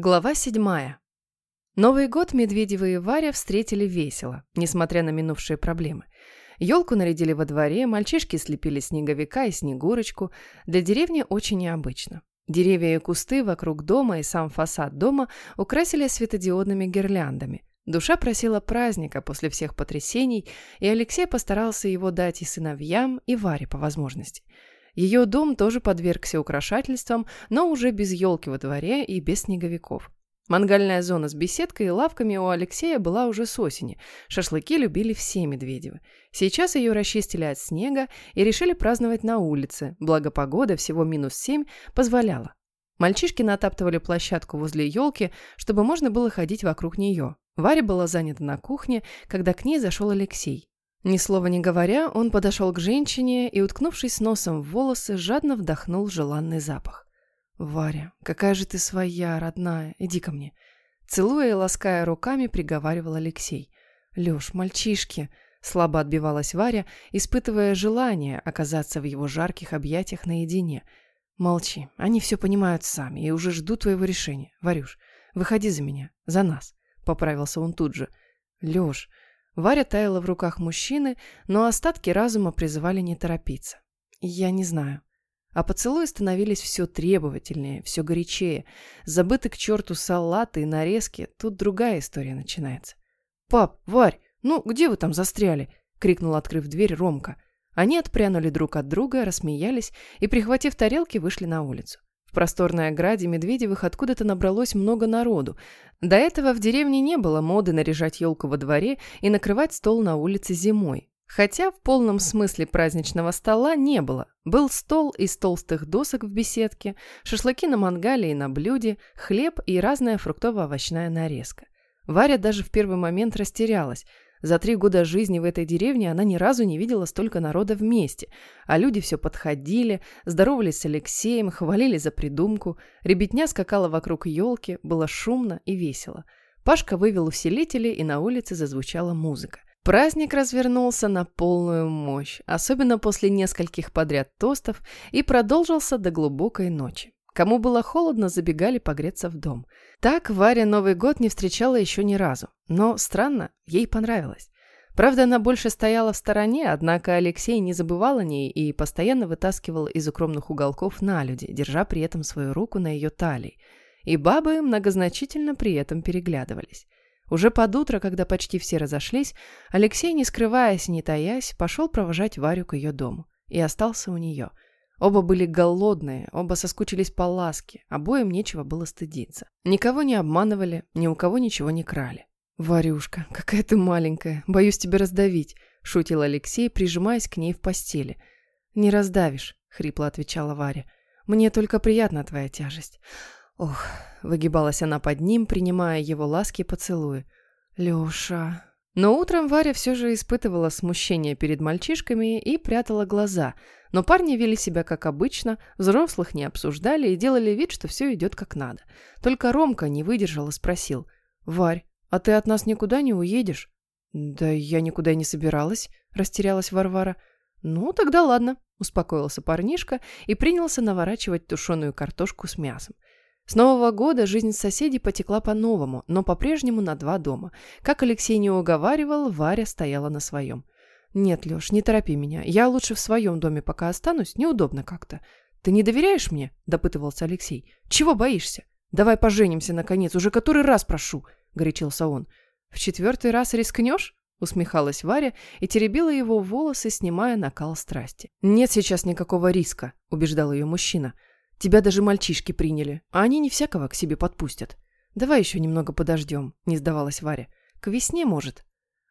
Глава седьмая. Новый год Медведевы и Варя встретили весело, несмотря на минувшие проблемы. Елку нарядили во дворе, мальчишки слепили снеговика и снегурочку. Для деревни очень необычно. Деревья и кусты вокруг дома и сам фасад дома украсили светодиодными гирляндами. Душа просила праздника после всех потрясений, и Алексей постарался его дать и сыновьям, и Варе по возможности – ее дом тоже подвергся украшательствам, но уже без елки во дворе и без снеговиков. Мангальная зона с беседкой и лавками у Алексея была уже с осени. Шашлыки любили все Медведевы. Сейчас ее расчистили от снега и решили праздновать на улице, благо погода всего минус семь позволяла. Мальчишки натаптывали площадку возле елки, чтобы можно было ходить вокруг нее. Варя была занята на кухне, когда к ней зашел Алексей. Ни слова не говоря, он подошел к женщине и, уткнувшись носом в волосы, жадно вдохнул желанный запах. «Варя, какая же ты своя, родная, иди ко мне». Целуя и лаская руками, приговаривал Алексей. «Лёш, мальчишки!» Слабо отбивалась Варя, испытывая желание оказаться в его жарких объятиях наедине. «Молчи, они все понимают сами и уже ждут твоего решения. Варюш, выходи за меня, за нас», — поправился он тут же. «Лёш, Варя таяла в руках мужчины, но остатки разума призывали не торопиться. Я не знаю. А поцелуи становились все требовательнее, все горячее. Забыты к черту салаты и нарезки, тут другая история начинается. «Пап, Варь, ну где вы там застряли?» — крикнул, открыв дверь, Ромка. Они отпрянули друг от друга, рассмеялись и, прихватив тарелки, вышли на улицу. В просторной ограде Медведевых откуда-то набралось много народу. До этого в деревне не было моды наряжать елку во дворе и накрывать стол на улице зимой. Хотя в полном смысле праздничного стола не было. Был стол из толстых досок в беседке, шашлыки на мангале и на блюде, хлеб и разная фруктово-овощная нарезка. Варя даже в первый момент растерялась – за три года жизни в этой деревне она ни разу не видела столько народа вместе, а люди все подходили, здоровались с Алексеем, хвалили за придумку, ребятня скакала вокруг елки, было шумно и весело. Пашка вывел усилители, и на улице зазвучала музыка. Праздник развернулся на полную мощь, особенно после нескольких подряд тостов, и продолжился до глубокой ночи. Кому было холодно, забегали погреться в дом. Так Варя Новый год не встречала еще ни разу. Но, странно, ей понравилось. Правда, она больше стояла в стороне, однако Алексей не забывал о ней и постоянно вытаскивал из укромных уголков на люди, держа при этом свою руку на ее талии. И бабы многозначительно при этом переглядывались. Уже под утро, когда почти все разошлись, Алексей, не скрываясь и не таясь, пошел провожать Варю к ее дому. И остался у нее – Оба были голодные, оба соскучились по ласке, обоим нечего было стыдиться. Никого не обманывали, ни у кого ничего не крали. «Варюшка, какая ты маленькая, боюсь тебя раздавить», – шутил Алексей, прижимаясь к ней в постели. «Не раздавишь», – хрипло отвечала Варя. «Мне только приятна твоя тяжесть». Ох, выгибалась она под ним, принимая его ласки и поцелуи. «Леша...» Но утром Варя все же испытывала смущение перед мальчишками и прятала глаза – но парни вели себя как обычно, взрослых не обсуждали и делали вид, что все идет как надо. Только Ромка не выдержал и спросил. «Варь, а ты от нас никуда не уедешь?» «Да я никуда не собиралась», – растерялась Варвара. «Ну, тогда ладно», – успокоился парнишка и принялся наворачивать тушеную картошку с мясом. С Нового года жизнь соседей потекла по-новому, но по-прежнему на два дома. Как Алексей не уговаривал, Варя стояла на своем. «Нет, Лёш, не торопи меня. Я лучше в своем доме пока останусь. Неудобно как-то». «Ты не доверяешь мне?» – допытывался Алексей. «Чего боишься? Давай поженимся, наконец. Уже который раз прошу!» – горячился он. «В четвертый раз рискнешь?» – усмехалась Варя и теребила его волосы, снимая накал страсти. «Нет сейчас никакого риска», – убеждал ее мужчина. «Тебя даже мальчишки приняли, а они не всякого к себе подпустят. Давай еще немного подождем», – не сдавалась Варя. «К весне, может?»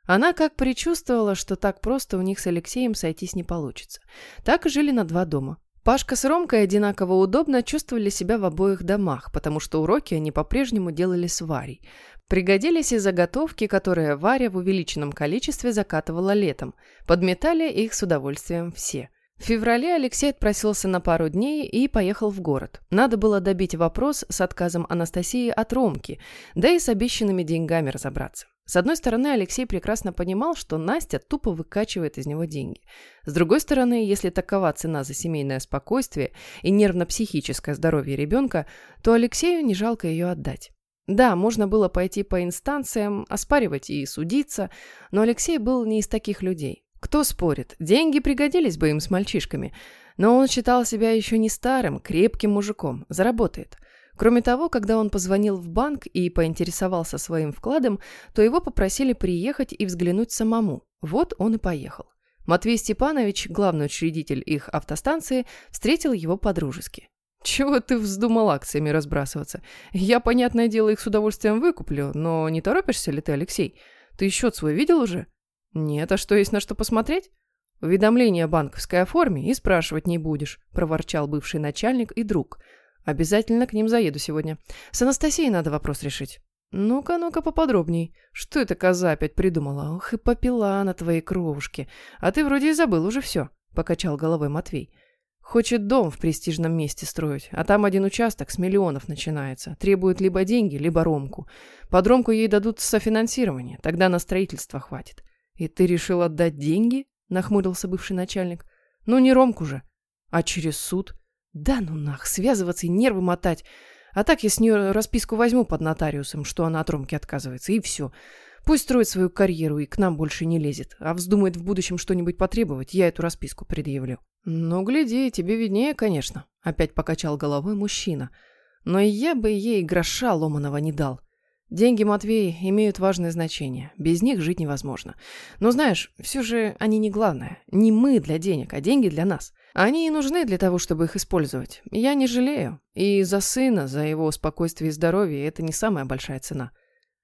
Она как предчувствовала, что так просто у них с Алексеем сойтись не получится. Так и жили на два дома. Пашка с Ромкой одинаково удобно чувствовали себя в обоих домах, потому что уроки они по-прежнему делали с Варей. Пригодились и заготовки, которые Варя в увеличенном количестве закатывала летом. Подметали их с удовольствием все. В феврале Алексей отпросился на пару дней и поехал в город. Надо было добить вопрос с отказом Анастасии от Ромки, да и с обещанными деньгами разобраться. С одной стороны, Алексей прекрасно понимал, что Настя тупо выкачивает из него деньги. С другой стороны, если такова цена за семейное спокойствие и нервно-психическое здоровье ребенка, то Алексею не жалко ее отдать. Да, можно было пойти по инстанциям, оспаривать и судиться, но Алексей был не из таких людей. Кто спорит, деньги пригодились бы им с мальчишками, но он считал себя еще не старым, крепким мужиком, заработает. Кроме того, когда он позвонил в банк и поинтересовался своим вкладом, то его попросили приехать и взглянуть самому. Вот он и поехал. Матвей Степанович, главный учредитель их автостанции, встретил его подружески. «Чего ты вздумал акциями разбрасываться? Я, понятное дело, их с удовольствием выкуплю, но не торопишься ли ты, Алексей? Ты счет свой видел уже?» «Нет, а что есть на что посмотреть?» «Уведомление банковской оформи и спрашивать не будешь», – проворчал бывший начальник и друг. «Обязательно к ним заеду сегодня. С Анастасией надо вопрос решить». «Ну-ка, ну-ка поподробней. Что эта коза опять придумала? Ох, и попила на твоей кровушке. А ты вроде и забыл уже все», – покачал головой Матвей. «Хочет дом в престижном месте строить, а там один участок с миллионов начинается. Требует либо деньги, либо ромку. Под ромку ей дадут софинансирование, тогда на строительство хватит. И ты решил отдать деньги?» – нахмурился бывший начальник. «Ну, не ромку же. А через суд?» «Да ну нах, связываться и нервы мотать. А так я с нее расписку возьму под нотариусом, что она от Ромки отказывается, и все. Пусть строит свою карьеру и к нам больше не лезет. А вздумает в будущем что-нибудь потребовать, я эту расписку предъявлю». «Ну, гляди, тебе виднее, конечно», – опять покачал головой мужчина. «Но я бы ей гроша ломаного не дал. Деньги, Матвей, имеют важное значение. Без них жить невозможно. Но знаешь, все же они не главное. Не мы для денег, а деньги для нас. Они и нужны для того, чтобы их использовать. Я не жалею. И за сына, за его спокойствие и здоровье это не самая большая цена.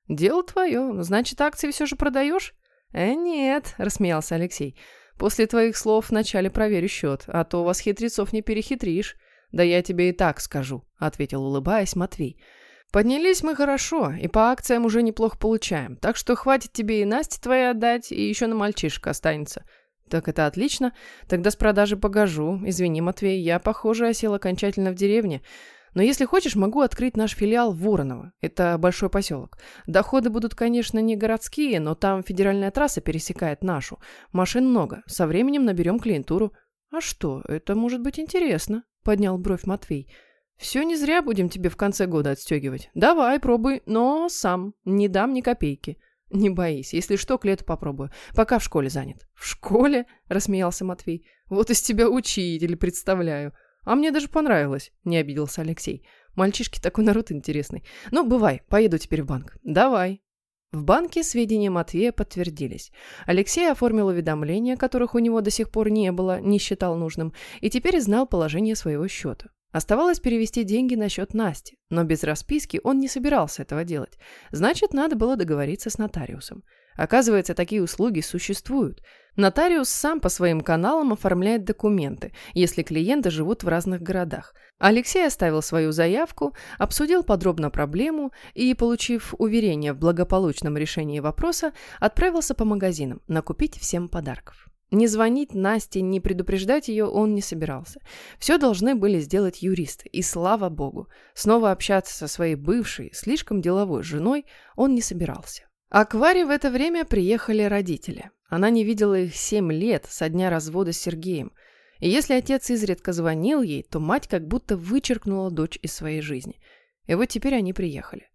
Дело твое. Значит, акции все же продаешь? Э, нет, рассмеялся Алексей. После твоих слов вначале проверю счет, а то вас хитрецов не перехитришь. Да я тебе и так скажу, ответил, улыбаясь Матвей. Поднялись мы хорошо, и по акциям уже неплохо получаем, так что хватит тебе и Насте твоей отдать, и еще на мальчишка останется. Так это отлично. Тогда с продажи погожу. Извини, Матвей, я, похоже, осел окончательно в деревне. Но если хочешь, могу открыть наш филиал Вороново. Это большой поселок. Доходы будут, конечно, не городские, но там федеральная трасса пересекает нашу. Машин много. Со временем наберем клиентуру. А что, это может быть интересно, поднял бровь Матвей. Все не зря будем тебе в конце года отстегивать. Давай, пробуй, но сам. Не дам ни копейки. Не боись, если что, к лету попробую. Пока в школе занят. В школе? Рассмеялся Матвей. Вот из тебя учитель, представляю. А мне даже понравилось, не обиделся Алексей. Мальчишки такой народ интересный. Ну, бывай, поеду теперь в банк. Давай. В банке сведения Матвея подтвердились. Алексей оформил уведомления, которых у него до сих пор не было, не считал нужным, и теперь знал положение своего счета. Оставалось перевести деньги на счет Насти, но без расписки он не собирался этого делать. Значит, надо было договориться с нотариусом. Оказывается, такие услуги существуют. Нотариус сам по своим каналам оформляет документы, если клиенты живут в разных городах. Алексей оставил свою заявку, обсудил подробно проблему и, получив уверение в благополучном решении вопроса, отправился по магазинам накупить всем подарков. Не звонить Насте, не предупреждать ее он не собирался. Все должны были сделать юристы, и слава богу. Снова общаться со своей бывшей, слишком деловой женой он не собирался. А к Варе в это время приехали родители. Она не видела их семь лет со дня развода с Сергеем. И если отец изредка звонил ей, то мать как будто вычеркнула дочь из своей жизни. И вот теперь они приехали.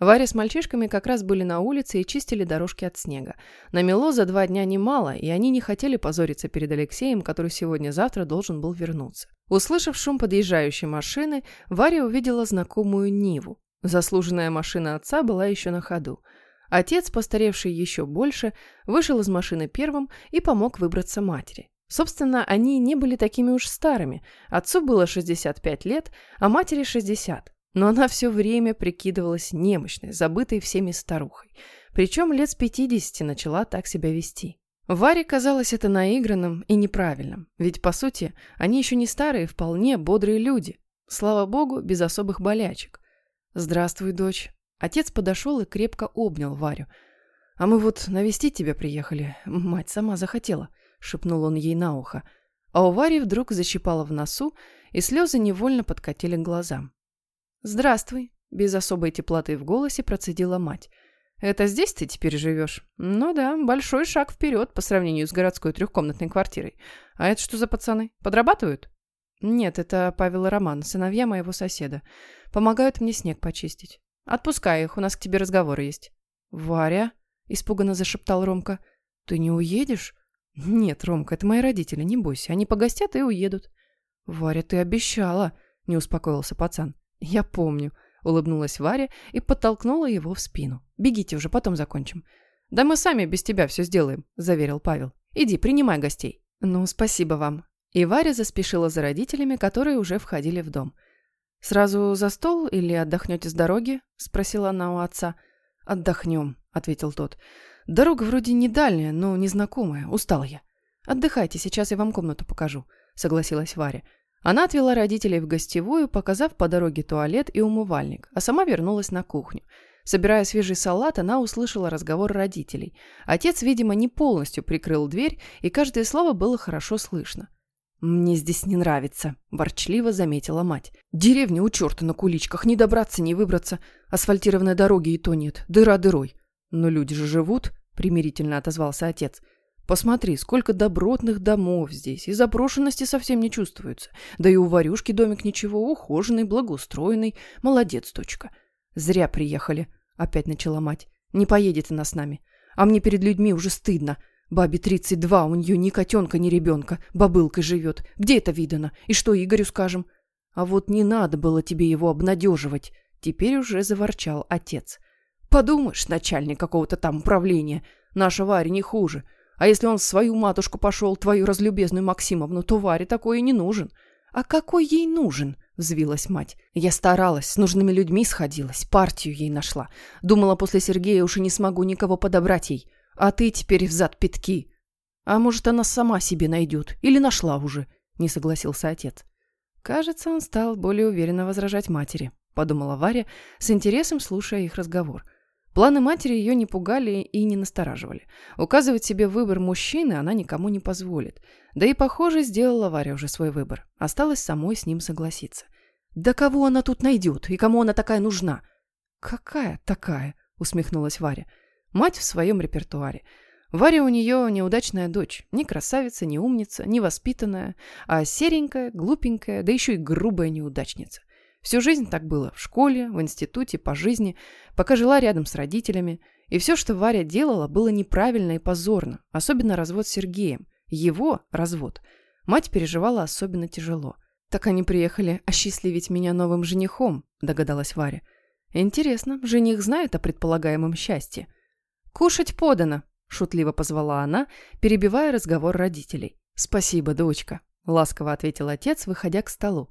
Варя с мальчишками как раз были на улице и чистили дорожки от снега. Намело за два дня немало, и они не хотели позориться перед Алексеем, который сегодня-завтра должен был вернуться. Услышав шум подъезжающей машины, Варя увидела знакомую Ниву. Заслуженная машина отца была еще на ходу. Отец, постаревший еще больше, вышел из машины первым и помог выбраться матери. Собственно, они не были такими уж старыми. Отцу было 65 лет, а матери 60. Но она все время прикидывалась немощной, забытой всеми старухой. Причем лет с пятидесяти начала так себя вести. Варе казалось это наигранным и неправильным, ведь, по сути, они еще не старые, вполне бодрые люди. Слава богу, без особых болячек. «Здравствуй, дочь». Отец подошел и крепко обнял Варю. «А мы вот навестить тебя приехали. Мать сама захотела», — шепнул он ей на ухо. А у Вари вдруг защипало в носу, и слезы невольно подкатили к глазам. «Здравствуй», – без особой теплоты в голосе процедила мать. «Это здесь ты теперь живешь?» «Ну да, большой шаг вперед по сравнению с городской трехкомнатной квартирой. А это что за пацаны? Подрабатывают?» «Нет, это Павел и Роман, сыновья моего соседа. Помогают мне снег почистить». Отпускай их, у нас к тебе разговор есть». «Варя?» – испуганно зашептал Ромка. «Ты не уедешь?» «Нет, Ромка, это мои родители, не бойся. Они погостят и уедут». «Варя, ты обещала», – не успокоился пацан. «Я помню», – улыбнулась Варя и подтолкнула его в спину. «Бегите уже, потом закончим». «Да мы сами без тебя все сделаем», – заверил Павел. «Иди, принимай гостей». «Ну, спасибо вам». И Варя заспешила за родителями, которые уже входили в дом. «Сразу за стол или отдохнете с дороги?» – спросила она у отца. «Отдохнем», – ответил тот. «Дорога вроде не дальняя, но незнакомая. Устал я». «Отдыхайте, сейчас я вам комнату покажу», – согласилась Варя. Она отвела родителей в гостевую, показав по дороге туалет и умывальник, а сама вернулась на кухню. Собирая свежий салат, она услышала разговор родителей. Отец, видимо, не полностью прикрыл дверь, и каждое слово было хорошо слышно. «Мне здесь не нравится», – ворчливо заметила мать. «Деревня у черта на куличках, не добраться, не выбраться. Асфальтированной дороги и то нет, дыра дырой». «Но люди же живут», – примирительно отозвался отец. «Посмотри, сколько добротных домов здесь, и заброшенности совсем не чувствуется. Да и у Варюшки домик ничего, ухоженный, благоустроенный. Молодец, дочка». «Зря приехали», – опять начала мать. «Не поедет она с нами. А мне перед людьми уже стыдно. Бабе 32, у нее ни котенка, ни ребенка, бабылкой живет. Где это видано? И что Игорю скажем? А вот не надо было тебе его обнадеживать. Теперь уже заворчал отец. Подумаешь, начальник какого-то там управления. Наша Варя не хуже. А если он в свою матушку пошел, твою разлюбезную Максимовну, то Варе такое и не нужен. А какой ей нужен? Взвилась мать. Я старалась, с нужными людьми сходилась, партию ей нашла. Думала, после Сергея уж и не смогу никого подобрать ей. А ты теперь взад пятки. А может, она сама себе найдет. Или нашла уже, не согласился отец. Кажется, он стал более уверенно возражать матери, подумала Варя, с интересом слушая их разговор. Планы матери ее не пугали и не настораживали. Указывать себе выбор мужчины она никому не позволит. Да и, похоже, сделала Варя уже свой выбор. Осталось самой с ним согласиться. «Да кого она тут найдет? И кому она такая нужна?» «Какая такая?» — усмехнулась Варя. Мать в своем репертуаре. Варя у нее неудачная дочь. Ни красавица, ни умница, ни воспитанная, а серенькая, глупенькая, да еще и грубая неудачница. Всю жизнь так было в школе, в институте, по жизни, пока жила рядом с родителями. И все, что Варя делала, было неправильно и позорно. Особенно развод с Сергеем. Его развод. Мать переживала особенно тяжело. «Так они приехали осчастливить меня новым женихом», догадалась Варя. «Интересно, жених знает о предполагаемом счастье?» «Кушать подано», – шутливо позвала она, перебивая разговор родителей. «Спасибо, дочка», – ласково ответил отец, выходя к столу.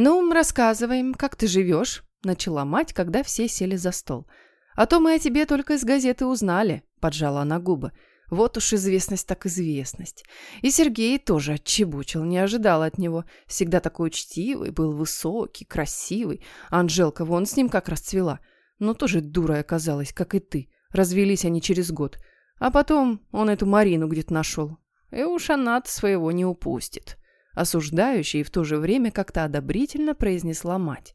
«Ну, рассказываем, как ты живешь», – начала мать, когда все сели за стол. «А то мы о тебе только из газеты узнали», – поджала она губы. Вот уж известность так известность. И Сергей тоже отчебучил, не ожидал от него. Всегда такой учтивый, был высокий, красивый. Анжелка вон с ним как расцвела. Но тоже дурой оказалась, как и ты. Развелись они через год. А потом он эту Марину где-то нашел. И уж она своего не упустит. Осуждающая и в то же время как-то одобрительно произнесла мать.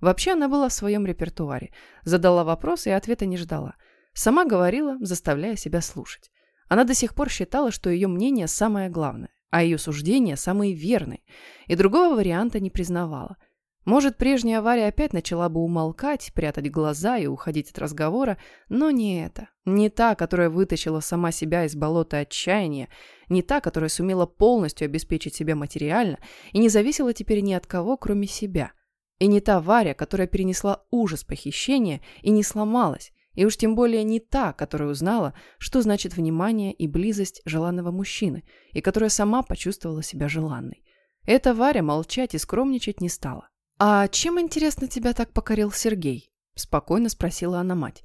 Вообще она была в своем репертуаре. Задала вопрос и ответа не ждала. Сама говорила, заставляя себя слушать. Она до сих пор считала, что ее мнение самое главное, а ее суждения самые верные, и другого варианта не признавала – может, прежняя авария опять начала бы умолкать, прятать глаза и уходить от разговора, но не это. Не та, которая вытащила сама себя из болота отчаяния, не та, которая сумела полностью обеспечить себя материально и не зависела теперь ни от кого, кроме себя. И не та Варя, которая перенесла ужас похищения и не сломалась, и уж тем более не та, которая узнала, что значит внимание и близость желанного мужчины, и которая сама почувствовала себя желанной. Эта Варя молчать и скромничать не стала. «А чем, интересно, тебя так покорил Сергей?» – спокойно спросила она мать.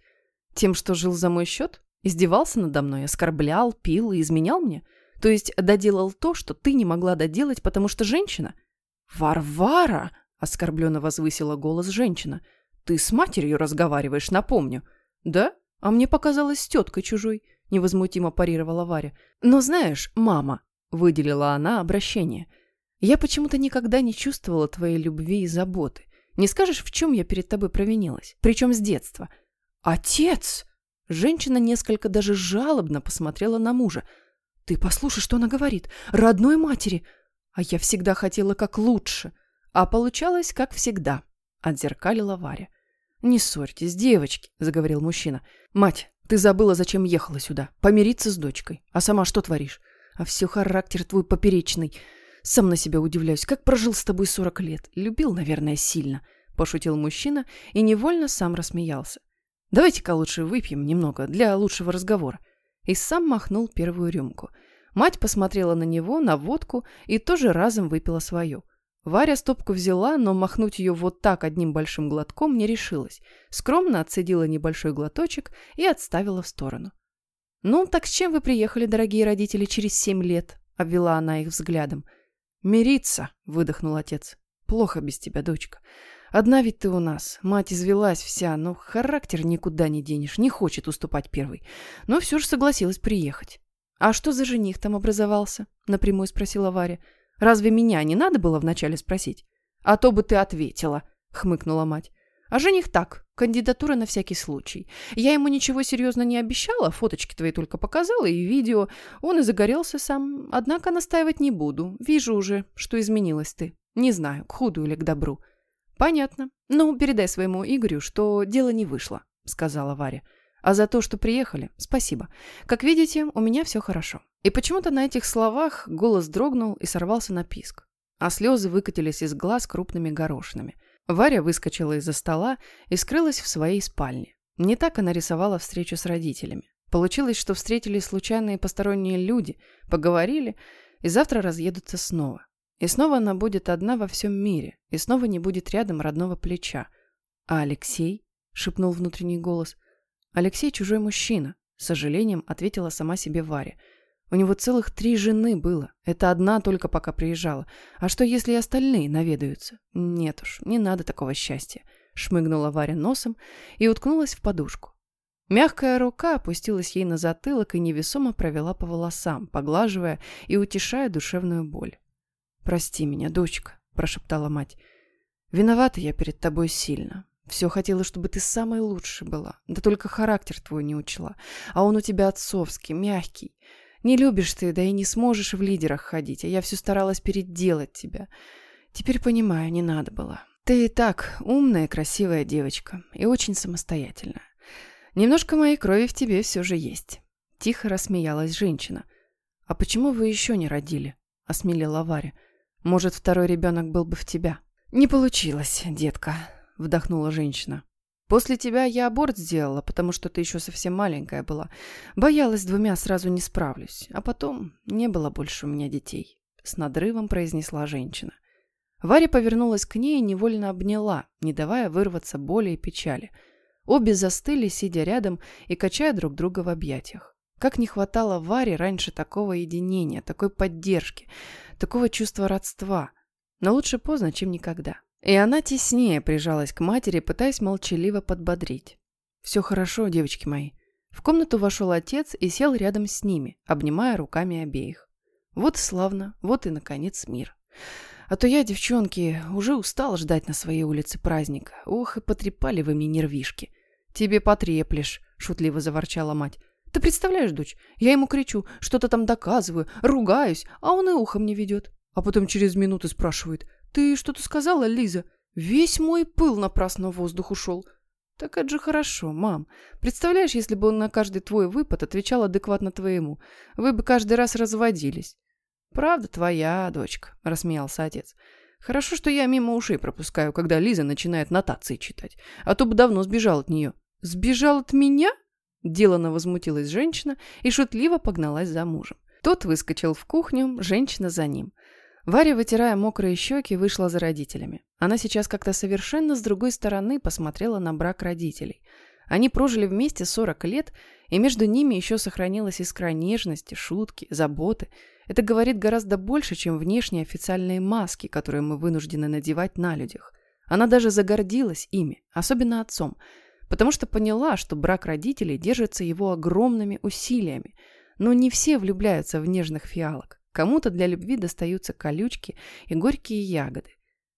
«Тем, что жил за мой счет? Издевался надо мной, оскорблял, пил и изменял мне? То есть доделал то, что ты не могла доделать, потому что женщина?» «Варвара!» – оскорбленно возвысила голос женщина. «Ты с матерью разговариваешь, напомню». «Да? А мне показалось с теткой чужой», – невозмутимо парировала Варя. «Но знаешь, мама», – выделила она обращение – я почему-то никогда не чувствовала твоей любви и заботы. Не скажешь, в чем я перед тобой провинилась? Причем с детства. Отец! Женщина несколько даже жалобно посмотрела на мужа. Ты послушай, что она говорит. Родной матери. А я всегда хотела как лучше. А получалось, как всегда. Отзеркалила Варя. «Не ссорьтесь, девочки», — заговорил мужчина. «Мать, ты забыла, зачем ехала сюда. Помириться с дочкой. А сама что творишь? А все характер твой поперечный. Сам на себя удивляюсь, как прожил с тобой сорок лет. Любил, наверное, сильно», — пошутил мужчина и невольно сам рассмеялся. «Давайте-ка лучше выпьем немного для лучшего разговора». И сам махнул первую рюмку. Мать посмотрела на него, на водку и тоже разом выпила свою. Варя стопку взяла, но махнуть ее вот так одним большим глотком не решилась. Скромно отцедила небольшой глоточек и отставила в сторону. «Ну, так с чем вы приехали, дорогие родители, через семь лет?» — обвела она их взглядом. «Мириться!» — выдохнул отец. «Плохо без тебя, дочка. Одна ведь ты у нас. Мать извелась вся, но характер никуда не денешь, не хочет уступать первой. Но все же согласилась приехать». «А что за жених там образовался?» — напрямую спросила Варя. Разве меня не надо было вначале спросить? А то бы ты ответила, хмыкнула мать. А жених так, кандидатура на всякий случай. Я ему ничего серьезно не обещала, фоточки твои только показала и видео. Он и загорелся сам. Однако настаивать не буду. Вижу уже, что изменилась ты. Не знаю, к худу или к добру. Понятно. Ну, передай своему Игорю, что дело не вышло, сказала Варя. А за то, что приехали, спасибо. Как видите, у меня все хорошо. И почему-то на этих словах голос дрогнул и сорвался на писк. А слезы выкатились из глаз крупными горошинами. Варя выскочила из-за стола и скрылась в своей спальне. Не так она рисовала встречу с родителями. Получилось, что встретились случайные посторонние люди, поговорили, и завтра разъедутся снова. И снова она будет одна во всем мире, и снова не будет рядом родного плеча. А Алексей? — шепнул внутренний голос. Алексей чужой мужчина, с сожалением ответила сама себе Варя. У него целых три жены было. Это одна только пока приезжала. А что, если и остальные наведаются? Нет уж, не надо такого счастья. Шмыгнула Варя носом и уткнулась в подушку. Мягкая рука опустилась ей на затылок и невесомо провела по волосам, поглаживая и утешая душевную боль. «Прости меня, дочка», – прошептала мать. «Виновата я перед тобой сильно. Все хотела, чтобы ты самой лучшей была. Да только характер твой не учла. А он у тебя отцовский, мягкий. Не любишь ты, да и не сможешь в лидерах ходить. А я все старалась переделать тебя. Теперь понимаю, не надо было. Ты и так умная, красивая девочка. И очень самостоятельная. Немножко моей крови в тебе все же есть. Тихо рассмеялась женщина. «А почему вы еще не родили?» — осмелила Варя. «Может, второй ребенок был бы в тебя?» «Не получилось, детка», — вдохнула женщина. «После тебя я аборт сделала, потому что ты еще совсем маленькая была. Боялась, двумя сразу не справлюсь. А потом не было больше у меня детей», — с надрывом произнесла женщина. Варя повернулась к ней и невольно обняла, не давая вырваться боли и печали. Обе застыли, сидя рядом и качая друг друга в объятиях. Как не хватало Варе раньше такого единения, такой поддержки, такого чувства родства. Но лучше поздно, чем никогда. И она теснее прижалась к матери, пытаясь молчаливо подбодрить. «Все хорошо, девочки мои». В комнату вошел отец и сел рядом с ними, обнимая руками обеих. Вот славно, вот и, наконец, мир. А то я, девчонки, уже устал ждать на своей улице праздника. Ох, и потрепали вы мне нервишки. Тебе потреплешь, шутливо заворчала мать. Ты представляешь, дочь, я ему кричу, что-то там доказываю, ругаюсь, а он и ухом не ведет. А потом через минуту спрашивает, «Ты что-то сказала, Лиза? Весь мой пыл напрасно в воздух ушел». «Так это же хорошо, мам. Представляешь, если бы он на каждый твой выпад отвечал адекватно твоему, вы бы каждый раз разводились». «Правда твоя, дочка», — рассмеялся отец. «Хорошо, что я мимо ушей пропускаю, когда Лиза начинает нотации читать, а то бы давно сбежал от нее». «Сбежал от меня?» Делано возмутилась женщина и шутливо погналась за мужем. Тот выскочил в кухню, женщина за ним. Варя, вытирая мокрые щеки, вышла за родителями. Она сейчас как-то совершенно с другой стороны посмотрела на брак родителей. Они прожили вместе 40 лет, и между ними еще сохранилась искра нежности, шутки, заботы. Это говорит гораздо больше, чем внешние официальные маски, которые мы вынуждены надевать на людях. Она даже загордилась ими, особенно отцом, потому что поняла, что брак родителей держится его огромными усилиями. Но не все влюбляются в нежных фиалок. Кому-то для любви достаются колючки и горькие ягоды.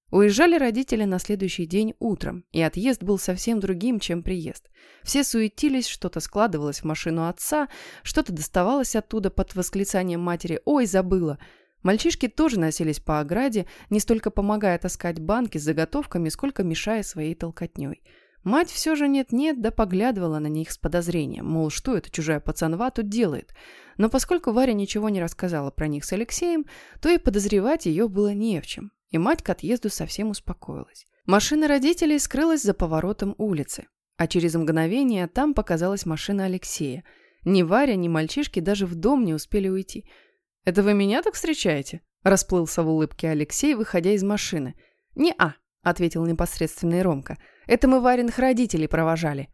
Уезжали родители на следующий день утром, и отъезд был совсем другим, чем приезд. Все суетились, что-то складывалось в машину отца, что-то доставалось оттуда под восклицанием матери «Ой, забыла!». Мальчишки тоже носились по ограде, не столько помогая таскать банки с заготовками, сколько мешая своей толкотней. Мать все же нет-нет, да поглядывала на них с подозрением, мол, что эта чужая пацанва тут делает. Но поскольку Варя ничего не рассказала про них с Алексеем, то и подозревать ее было не в чем. И мать к отъезду совсем успокоилась. Машина родителей скрылась за поворотом улицы. А через мгновение там показалась машина Алексея. Ни Варя, ни мальчишки даже в дом не успели уйти. «Это вы меня так встречаете?» Расплылся в улыбке Алексей, выходя из машины. «Не-а», — ответил непосредственный Ромка. «Это мы Вариных родителей провожали».